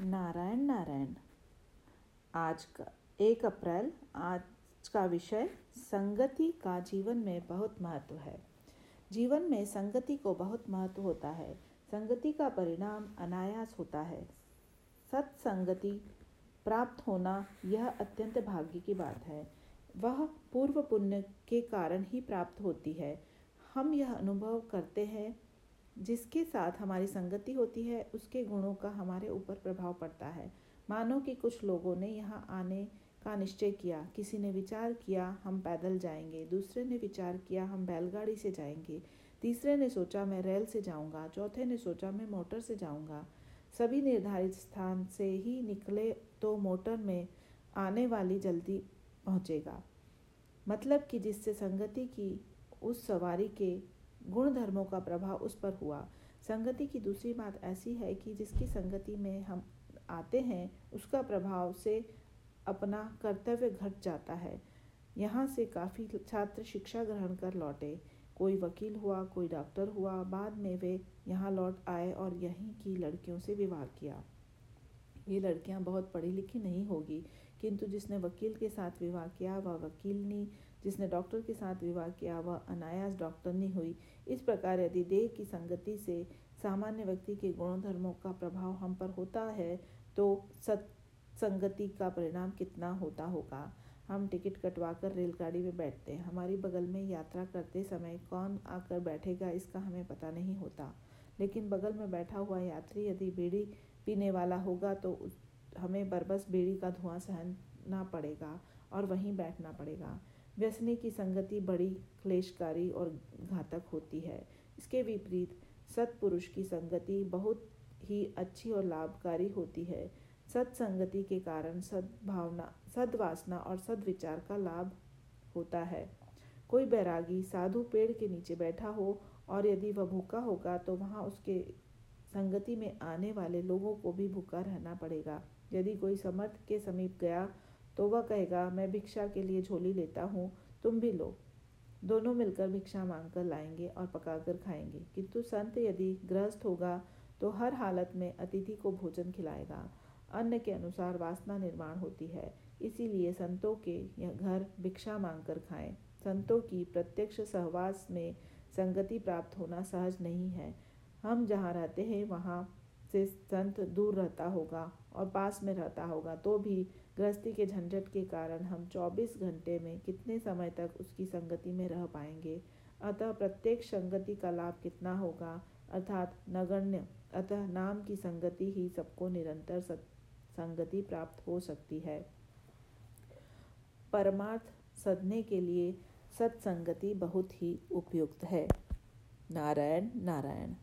नारायण नारायण। आज का, एक अप्रैल, आज का विषय संगति का जीवन में बहुत महत्व है। जीवन में संगति को बहुत महत्व होता है। संगति का परिणाम अनायास होता है। सत्संगति प्राप्त होना यह अत्यंत भाग्य की बात है। वह पूर्व पुण्य के कारण ही प्राप्त होती है। हम यह अनुभव करते हैं जिसके साथ हमारी संगति होती है, उसके गुणों का हमारे ऊपर प्रभाव पड़ता है। मानो कि कुछ लोगों ने यहाँ आने का निश्चय किया, किसी ने विचार किया, हम पैदल जाएँगे, दूसरे ने विचार किया, हम बैलगाड़ी से जाएँगे, तीसरे ने सोचा, मैं रेल से जाऊँगा, चौथे ने सोचा, मैं मोटर से जाऊँगा। सभी निर्धारित स्थान से ही निकले तो मोटर में आने वाली जल्दी पहुंचेगा। मतलब कि जिससे संगति की उस सवारी के गुण धर्मों का प्रभाव उस पर हुआ। संगति की दूसरी बात ऐसी है कि जिसकी संगति में हम आते हैं, उसका प्रभाव से अपना कर्तव्य घट जाता है। यहाँ से काफ़ी छात्र शिक्षा ग्रहण कर लौटे। कोई वकील हुआ, कोई डॉक्टर हुआ, बाद में वे यहाँ लौट आए और यहीं की लड़कियों से विवाह किया। ये लड़कियाँ बहुत पढ़ी लिखी नहीं होगी। किंतु जिसने वकील के साथ विवाह किया, वह वकीलनी जिसने डॉक्टर के साथ विवाह किया, वह अनायास डॉक्टरनी हुई। इस प्रकार यदि देह की संगति से सामान्य व्यक्ति के गुणधर्मों का प्रभाव हम पर होता है तो सत्संगति का परिणाम कितना होता होगा? हम टिकट कटवाकर रेलगाड़ी में बैठते हैं। हमारी बगल में यात्रा करते समय कौन आकर बैठेगा, इसका हमें पता नहीं होता। लेकिन बगल में बैठा हुआ यात्री यदि बीड़ी पीने वाला होगा तो हमें बरबस बीड़ी का धुआँ सहना पड़ेगा और वहीं बैठना पड़ेगा। व्यसनी की संगति बड़ी क्लेशकारी और घातक होती है। इसके विपरीत, सत्पुरुष की संगति बहुत ही अच्छी और लाभकारी होती है। सत्संगति के कारण सद्भावना, सद्वासना और सद्विचार का लाभ होता है। कोई बैरागी साधु पेड़ के नीचे बैठा हो और यदि वह भूखा होगा तो वहाँ उसके संगति में आने वाले लोगों को भी भूखा रहना पड़ेगा। यदि कोई समर्थ के समीप गया तो वह कहेगा, मैं भिक्षा के लिए झोली लेता हूँ, तुम भी लो। दोनों मिलकर भिक्षा मांग कर लाएँगे और पकाकर खाएँगे। किंतु संत यदि गृहस्थ होगा तो हर हालत में अतिथि को भोजन खिलाएगा। अन्न के अनुसार वासना निर्माण होती है। इसीलिए संतों के यह घर भिक्षा मांग कर खाएँ। संतों की प्रत्यक्ष सहवास में संगति प्राप्त होना सहज नहीं है। हम जहाँ रहते हैं, वहाँ से संत दूर रहता होगा और पास में रहता होगा। तो भी गृहस्थी के झंझट के कारण हम 24 घंटे में कितने समय तक उसकी संगति में रह पाएँगे? अतः प्रत्येक संगति का लाभ कितना होगा? अर्थात नगण्य, अतः नाम की संगति ही सबको निरंतर संगति प्राप्त हो सकती है। परमार्थ सदने के लिए सत्संगति बहुत ही उपयुक्त है। नारायण नारायण।